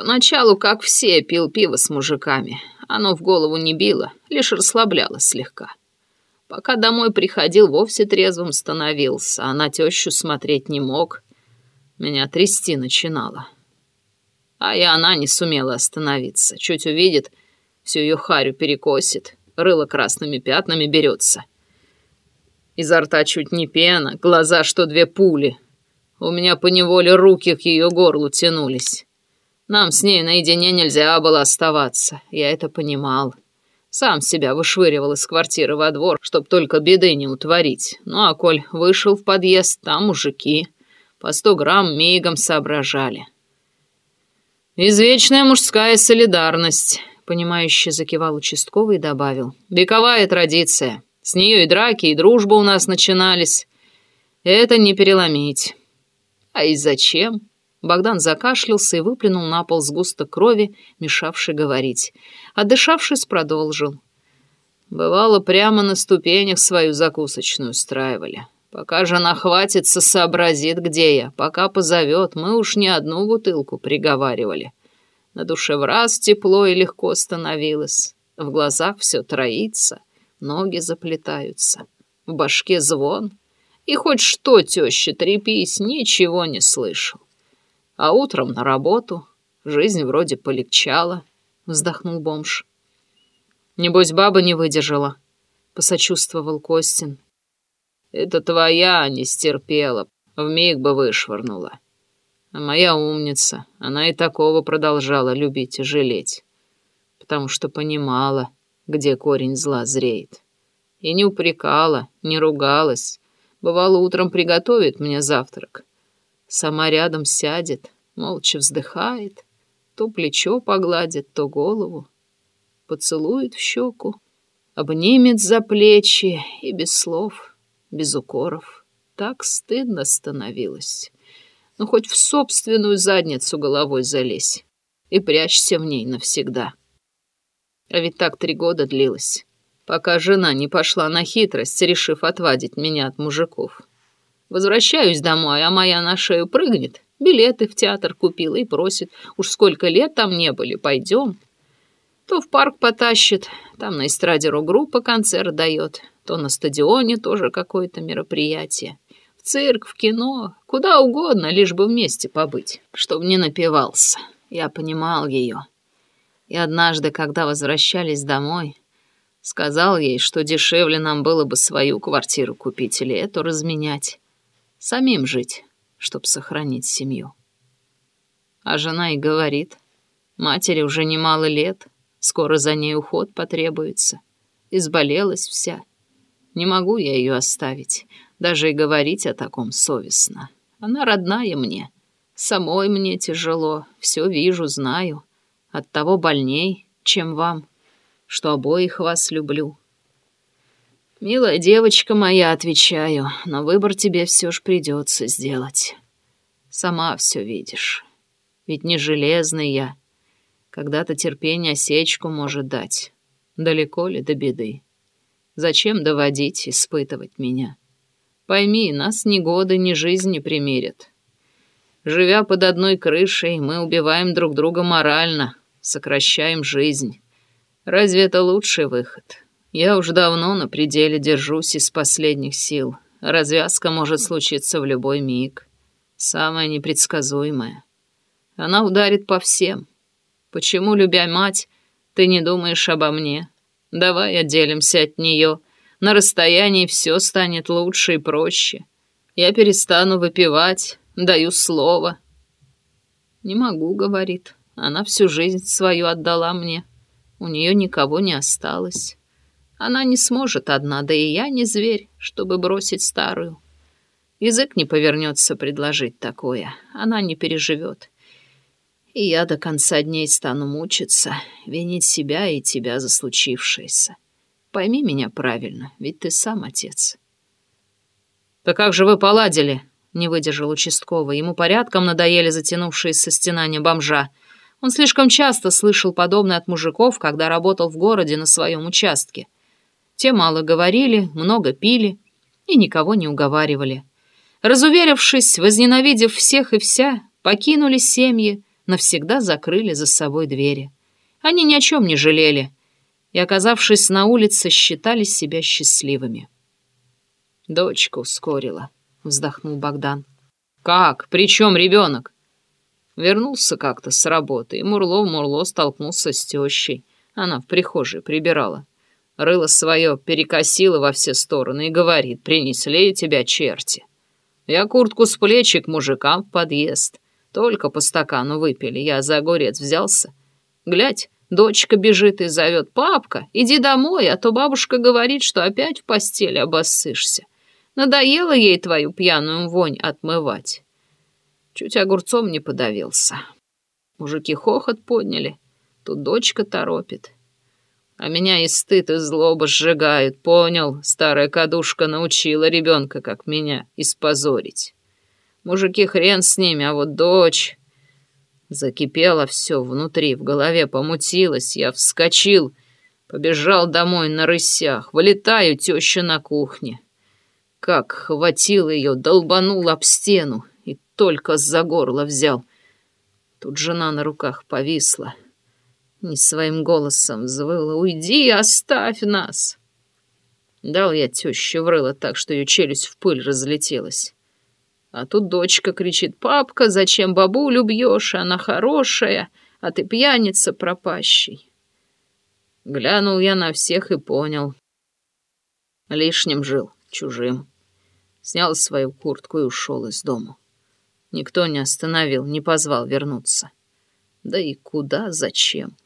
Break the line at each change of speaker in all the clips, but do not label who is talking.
Поначалу, как все, пил пиво с мужиками. Оно в голову не било, лишь расслабляло слегка. Пока домой приходил, вовсе трезвым становился, а на тещу смотреть не мог. Меня трясти начинало. А и она не сумела остановиться. Чуть увидит, всю ее харю перекосит, рыло красными пятнами берется. Изо рта чуть не пена, глаза, что две пули. У меня поневоле руки к ее горлу тянулись. Нам с ней наедине нельзя было оставаться, я это понимал. Сам себя вышвыривал из квартиры во двор, чтоб только беды не утворить. Ну а коль вышел в подъезд, там мужики. По сто грамм мигом соображали. «Извечная мужская солидарность», — понимающе закивал участковый и добавил. «Вековая традиция. С нее и драки, и дружба у нас начинались. Это не переломить». «А и зачем?» Богдан закашлялся и выплюнул на пол сгусток крови, мешавший говорить. Отдышавшись, продолжил. Бывало, прямо на ступенях свою закусочную устраивали. Пока жена хватится, сообразит, где я. Пока позовет, мы уж не одну бутылку приговаривали. На душе в раз тепло и легко становилось. В глазах все троится, ноги заплетаются. В башке звон. И хоть что, теща, трепись, ничего не слышал. А утром на работу. Жизнь вроде полегчала, — вздохнул бомж. Небось, баба не выдержала, — посочувствовал Костин. Это твоя не стерпела, вмиг бы вышвырнула. А моя умница, она и такого продолжала любить и жалеть, потому что понимала, где корень зла зреет. И не упрекала, не ругалась. Бывало, утром приготовит мне завтрак. Сама рядом сядет, молча вздыхает, то плечо погладит, то голову. Поцелует в щеку, обнимет за плечи и без слов — без укоров. Так стыдно становилось. Ну, хоть в собственную задницу головой залезь и прячься в ней навсегда. А ведь так три года длилось, пока жена не пошла на хитрость, решив отвадить меня от мужиков. Возвращаюсь домой, а моя на шею прыгнет, билеты в театр купила и просит, уж сколько лет там не были, пойдем. То в парк потащит, там на эстраде рок-группа концерт дает, то на стадионе тоже какое-то мероприятие. В цирк, в кино, куда угодно, лишь бы вместе побыть, чтобы не напивался. Я понимал ее. И однажды, когда возвращались домой, сказал ей, что дешевле нам было бы свою квартиру купить или эту разменять. Самим жить, чтобы сохранить семью. А жена и говорит, матери уже немало лет, скоро за ней уход потребуется. Изболелась вся. Не могу я ее оставить, даже и говорить о таком совестно. Она родная мне. Самой мне тяжело, все вижу, знаю. Оттого больней, чем вам, что обоих вас люблю. Милая девочка моя, отвечаю, но выбор тебе все ж придется сделать. Сама все видишь. Ведь не железный я. Когда-то терпение осечку может дать. Далеко ли до беды? Зачем доводить, испытывать меня? Пойми, нас ни годы, ни жизнь не примерят. Живя под одной крышей, мы убиваем друг друга морально, сокращаем жизнь. Разве это лучший выход? Я уж давно на пределе держусь из последних сил. Развязка может случиться в любой миг. Самая непредсказуемая. Она ударит по всем. Почему, любя мать, ты не думаешь обо мне? Давай отделимся от нее. На расстоянии все станет лучше и проще. Я перестану выпивать, даю слово. Не могу, говорит. Она всю жизнь свою отдала мне. У нее никого не осталось. Она не сможет одна, да и я не зверь, чтобы бросить старую. Язык не повернется предложить такое. Она не переживет. И я до конца дней стану мучиться, винить себя и тебя за случившееся. Пойми меня правильно, ведь ты сам отец. «Да как же вы поладили?» — не выдержал участковый. Ему порядком надоели затянувшиеся стенания бомжа. Он слишком часто слышал подобное от мужиков, когда работал в городе на своем участке. Те мало говорили, много пили и никого не уговаривали. Разуверившись, возненавидев всех и вся, покинули семьи, навсегда закрыли за собой двери. Они ни о чем не жалели и, оказавшись на улице, считали себя счастливыми. «Дочка ускорила», — вздохнул Богдан. «Как? При чем ребенок?» Вернулся как-то с работы, и Мурло-Мурло столкнулся с тещей. Она в прихожей прибирала. Рыло свое перекосило во все стороны и говорит, принесли тебя черти. Я куртку с плечик мужикам в подъезд. Только по стакану выпили, я за огурец взялся. Глядь, дочка бежит и зовет, «Папка, иди домой, а то бабушка говорит, что опять в постели обоссышься. Надоело ей твою пьяную вонь отмывать». Чуть огурцом не подавился. Мужики хохот подняли, тут дочка торопит. А меня и стыд, и злоба сжигают, понял? Старая кадушка научила ребенка, как меня, испозорить. Мужики хрен с ними, а вот дочь... Закипело все внутри, в голове помутилось, я вскочил, побежал домой на рысях, вылетаю теща на кухне. Как хватил ее, долбанул об стену и только за горло взял. Тут жена на руках повисла. Не своим голосом взвыла. «Уйди, оставь нас!» Дал я теще врыло так, что ее челюсть в пыль разлетелась. А тут дочка кричит, «Папка, зачем бабулю бьешь? Она хорошая, а ты пьяница пропащий». Глянул я на всех и понял. Лишним жил, чужим. Снял свою куртку и ушел из дому. Никто не остановил, не позвал вернуться. Да и куда, зачем?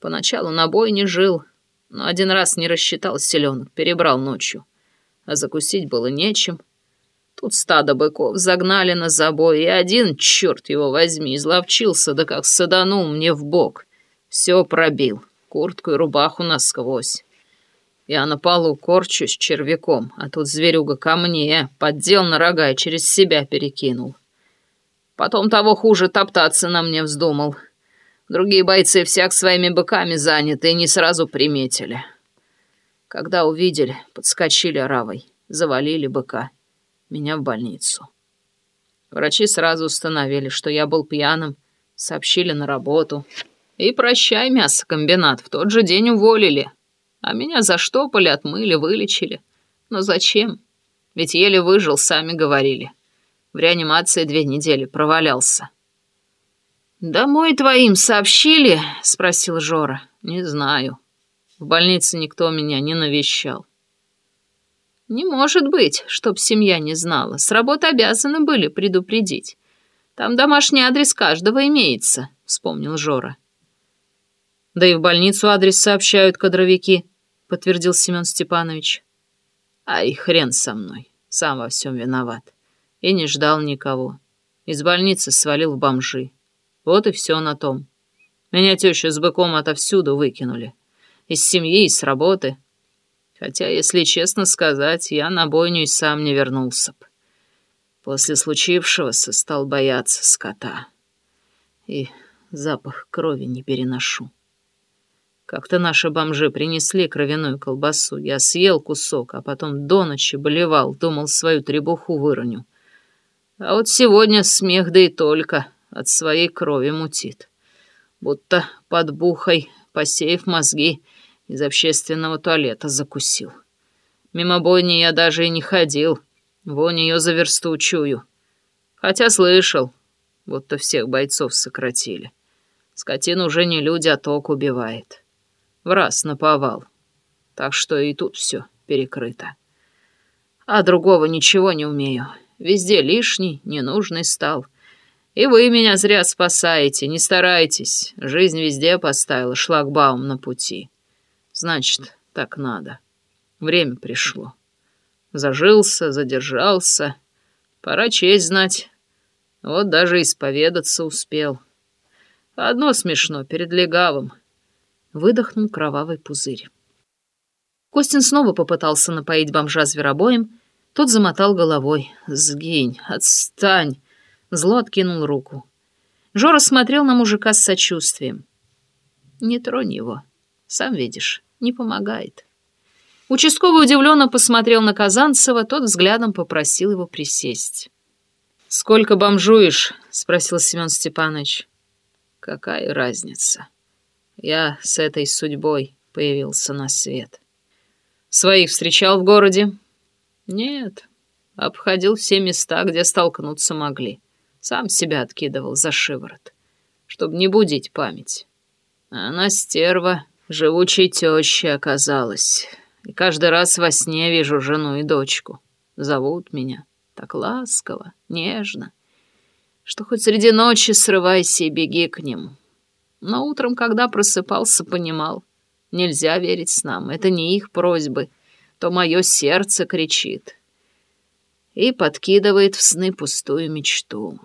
Поначалу на бой не жил, но один раз не рассчитал селенок, перебрал ночью. А закусить было нечем — Тут стадо быков загнали на забой, и один, черт его возьми, изловчился, да как саданул мне в бок. Все пробил, куртку и рубаху насквозь. Я на полу корчусь червяком, а тут зверюга ко мне, поддел на рога и через себя перекинул. Потом того хуже топтаться на мне вздумал. Другие бойцы всяк своими быками заняты и не сразу приметили. Когда увидели, подскочили равой, завалили быка меня в больницу. Врачи сразу установили, что я был пьяным, сообщили на работу. И прощай, мясокомбинат, в тот же день уволили. А меня заштопали, отмыли, вылечили. Но зачем? Ведь еле выжил, сами говорили. В реанимации две недели провалялся. «Домой твоим сообщили?» — спросил Жора. «Не знаю. В больнице никто меня не навещал. «Не может быть, чтоб семья не знала. С работы обязаны были предупредить. Там домашний адрес каждого имеется», — вспомнил Жора. «Да и в больницу адрес сообщают кадровики», — подтвердил Семен Степанович. «Ай, хрен со мной. Сам во всем виноват. И не ждал никого. Из больницы свалил в бомжи. Вот и все на том. Меня теща с быком отовсюду выкинули. Из семьи, и с работы». Хотя, если честно сказать, я на бойню и сам не вернулся б. После случившегося стал бояться скота. И запах крови не переношу. Как-то наши бомжи принесли кровяную колбасу. Я съел кусок, а потом до ночи болевал, думал, свою требуху выроню. А вот сегодня смех да и только от своей крови мутит. Будто под бухой, посеяв мозги, из общественного туалета закусил. Мимо бойни я даже и не ходил. Вонь ее за версту чую. Хотя слышал, будто всех бойцов сократили. Скотина уже не люди, а ток убивает. В раз наповал. Так что и тут все перекрыто. А другого ничего не умею. Везде лишний, ненужный стал. И вы меня зря спасаете, не старайтесь. Жизнь везде поставила шлагбаум на пути. Значит, так надо. Время пришло. Зажился, задержался. Пора честь знать. Вот даже исповедаться успел. Одно смешно, перед легавым. Выдохнул кровавый пузырь. Костин снова попытался напоить бомжа зверобоем. Тот замотал головой. «Сгинь, отстань!» Зло откинул руку. Жора смотрел на мужика с сочувствием. «Не тронь его, сам видишь» не помогает. Участковый удивленно посмотрел на Казанцева, тот взглядом попросил его присесть. «Сколько бомжуешь?» — спросил Семен Степанович. какая разница? Я с этой судьбой появился на свет. Своих встречал в городе? Нет, обходил все места, где столкнуться могли. Сам себя откидывал за шиворот, чтобы не будить память. Она стерва, живучей тещей оказалась. И каждый раз во сне вижу жену и дочку. Зовут меня так ласково, нежно, что хоть среди ночи срывайся и беги к ним. Но утром, когда просыпался, понимал, нельзя верить снам, это не их просьбы, то мое сердце кричит и подкидывает в сны пустую мечту.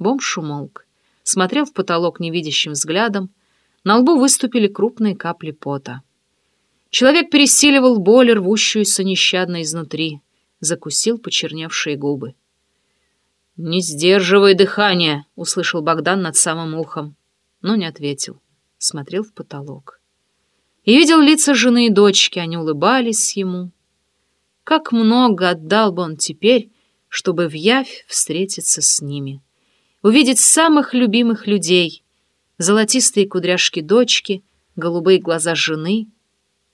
Бомж умолк, смотрел в потолок невидящим взглядом, на лбу выступили крупные капли пота. Человек пересиливал боль, рвущуюся нещадно изнутри, закусил почерневшие губы. «Не сдерживай дыхание!» — услышал Богдан над самым ухом, но не ответил, смотрел в потолок. И видел лица жены и дочки, они улыбались ему. Как много отдал бы он теперь, чтобы в явь встретиться с ними, увидеть самых любимых людей, золотистые кудряшки дочки, голубые глаза жены.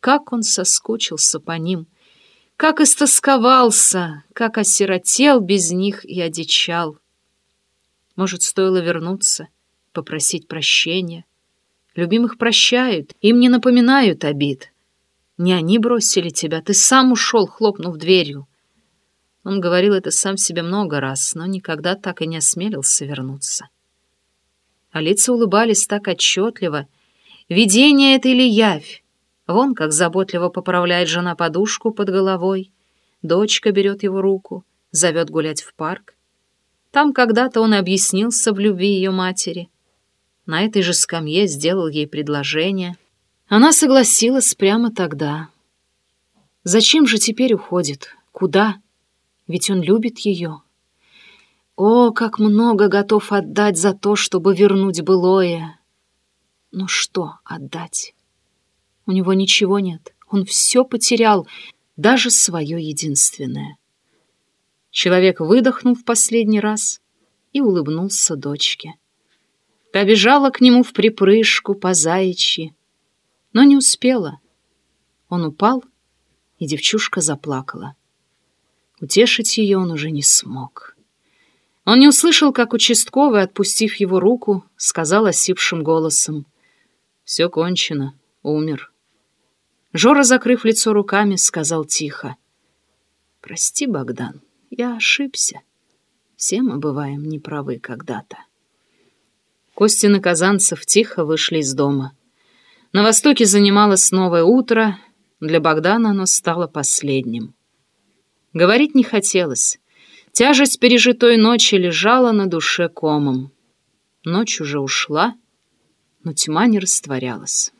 Как он соскучился по ним, как истосковался, как осиротел без них и одичал. Может, стоило вернуться, попросить прощения. Любимых прощают, им не напоминают обид. Не они бросили тебя, ты сам ушел, хлопнув дверью. Он говорил это сам себе много раз, но никогда так и не осмелился вернуться а лица улыбались так отчетливо. Видение это или явь? Вон как заботливо поправляет жена подушку под головой. Дочка берет его руку, зовет гулять в парк. Там когда-то он объяснился в любви ее матери. На этой же скамье сделал ей предложение. Она согласилась прямо тогда. Зачем же теперь уходит? Куда? Ведь он любит ее. О, как много готов отдать за то, чтобы вернуть былое! Но что отдать? У него ничего нет. Он все потерял, даже свое единственное. Человек выдохнул в последний раз и улыбнулся дочке. Та бежала к нему в припрыжку по заячьи, но не успела. Он упал, и девчушка заплакала. Утешить ее он уже не смог. Он не услышал, как участковый, отпустив его руку, сказал осипшим голосом. «Все кончено. Умер». Жора, закрыв лицо руками, сказал тихо. «Прости, Богдан, я ошибся. Все мы бываем неправы когда-то». Костин и Казанцев тихо вышли из дома. На востоке занималось новое утро, для Богдана оно стало последним. Говорить не хотелось. Тяжесть пережитой ночи лежала на душе комом. Ночь уже ушла, но тьма не растворялась.